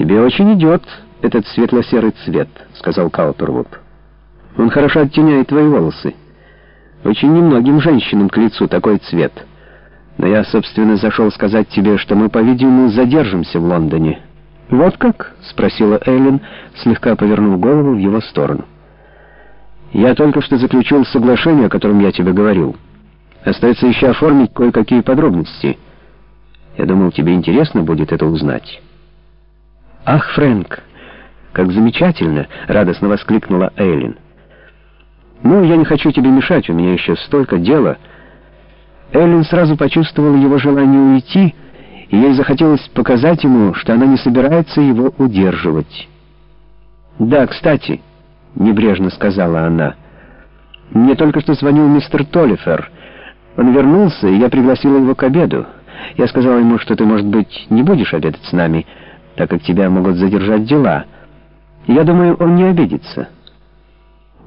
«Тебе очень идет этот светло-серый цвет», — сказал Каупервуд. «Он хорошо оттеняет твои волосы. Очень немногим женщинам к лицу такой цвет. Но я, собственно, зашел сказать тебе, что мы, по-видимому, задержимся в Лондоне». «Вот как?» — спросила Эллен, слегка повернув голову в его сторону. «Я только что заключил соглашение, о котором я тебе говорил. Остается еще оформить кое-какие подробности. Я думал, тебе интересно будет это узнать». «Ах, Фрэнк, как замечательно!» — радостно воскликнула Эйлин. «Ну, я не хочу тебе мешать, у меня еще столько дела». Эйлин сразу почувствовала его желание уйти, и ей захотелось показать ему, что она не собирается его удерживать. «Да, кстати», — небрежно сказала она, — «мне только что звонил мистер Толлифер. Он вернулся, и я пригласила его к обеду. Я сказала ему, что ты, может быть, не будешь обедать с нами» так как тебя могут задержать дела. Я думаю, он не обидится.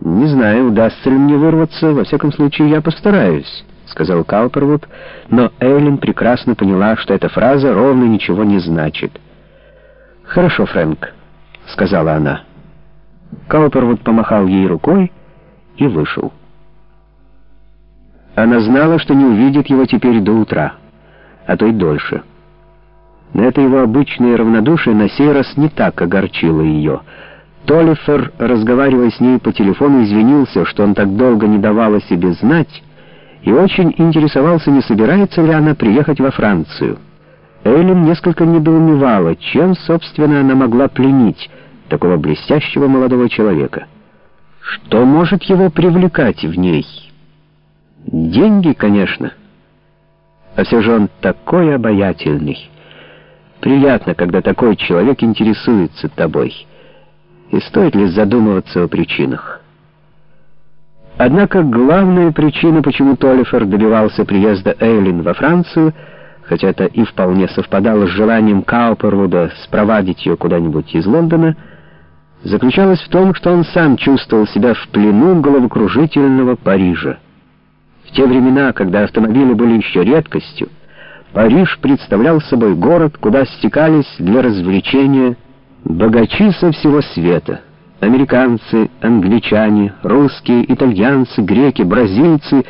Не знаю, удастся ли мне вырваться, во всяком случае я постараюсь, сказал Каупервуд, но Эйлин прекрасно поняла, что эта фраза ровно ничего не значит. Хорошо, Фрэнк, сказала она. Каупервуд помахал ей рукой и вышел. Она знала, что не увидит его теперь до утра, а то и дольше. Но это его обычное равнодушие на сей раз не так огорчило ее. Толлифер, разговаривая с ней по телефону, извинился, что он так долго не давал о себе знать, и очень интересовался, не собирается ли она приехать во Францию. Эйлин несколько недоумевала, чем, собственно, она могла пленить такого блестящего молодого человека. Что может его привлекать в ней? Деньги, конечно. А все же он такой обаятельный. Приятно, когда такой человек интересуется тобой. И стоит ли задумываться о причинах? Однако главная причина, почему Толлифер добивался приезда Эйлин во Францию, хотя это и вполне совпадало с желанием Каупервуда спровадить ее куда-нибудь из Лондона, заключалась в том, что он сам чувствовал себя в плену головокружительного Парижа. В те времена, когда автомобили были еще редкостью, Париж представлял собой город, куда стекались для развлечения богачи со всего света. Американцы, англичане, русские, итальянцы, греки, бразильцы,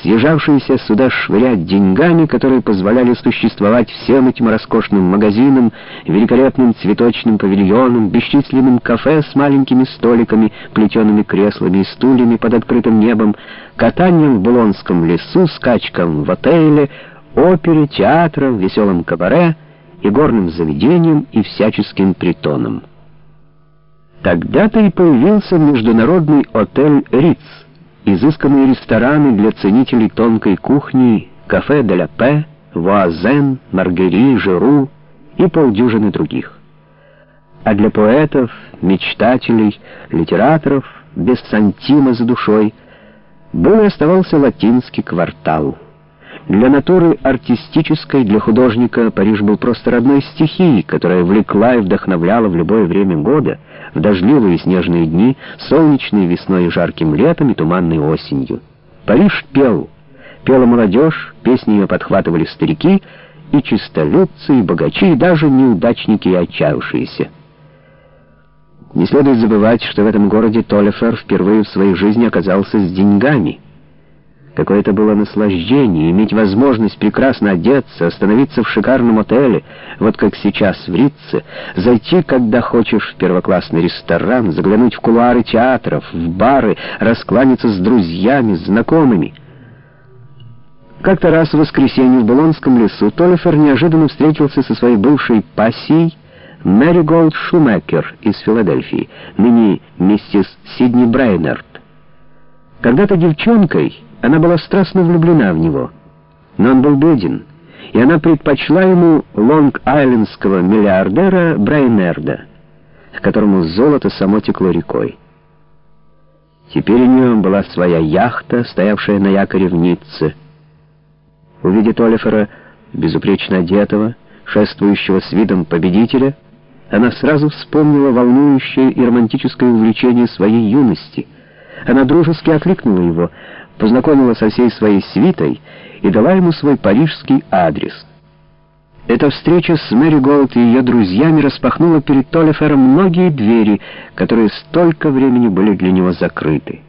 съезжавшиеся сюда швырять деньгами, которые позволяли существовать всем этим роскошным магазинам, великолепным цветочным павильонам, бесчисленным кафе с маленькими столиками, плетеными креслами и стульями под открытым небом, катанием в Булонском лесу, скачкам в отеле, опере, театром, веселым кабаре, игорным заведением и всяческим притоном. Тогда-то и появился международный отель «Риц», изысканные рестораны для ценителей тонкой кухни, кафе «Де ла Пе», «Вуазен», «Маргери», «Жиру» и полдюжины других. А для поэтов, мечтателей, литераторов, без сантима за душой, был и оставался латинский квартал — для натуры артистической, для художника Париж был просто родной стихией, которая влекла и вдохновляла в любое время года, в дождливые и снежные дни, солнечной весной и жарким летом и туманной осенью. Париж пел. Пела молодежь, песни ее подхватывали старики, и чистолюбцы, и богачи, и даже неудачники и отчаявшиеся. Не следует забывать, что в этом городе Толлефер впервые в своей жизни оказался с деньгами — Какое это было наслаждение, иметь возможность прекрасно одеться, остановиться в шикарном отеле, вот как сейчас в Ритце, зайти, когда хочешь, в первоклассный ресторан, заглянуть в кулуары театров, в бары, раскланяться с друзьями, знакомыми. Как-то раз в воскресенье в Булонском лесу Толлифер неожиданно встретился со своей бывшей пассией Мэри Голд Шумекер из Филадельфии, ныне миссис Сидни Брайнерт. Когда-то девчонкой она была страстно влюблена в него, но он был беден, и она предпочла ему лонг-айлендского миллиардера Брайнерда, которому золото само текло рекой. Теперь у нее была своя яхта, стоявшая на якоре в Ницце. Увидев Олифера, безупречно одетого, шествующего с видом победителя, она сразу вспомнила волнующее и романтическое увлечение своей юности. Она дружески окликнула его — познакомила со всей своей свитой и дала ему свой парижский адрес. Эта встреча с Мэри Голд и ее друзьями распахнула перед Толлифером многие двери, которые столько времени были для него закрыты.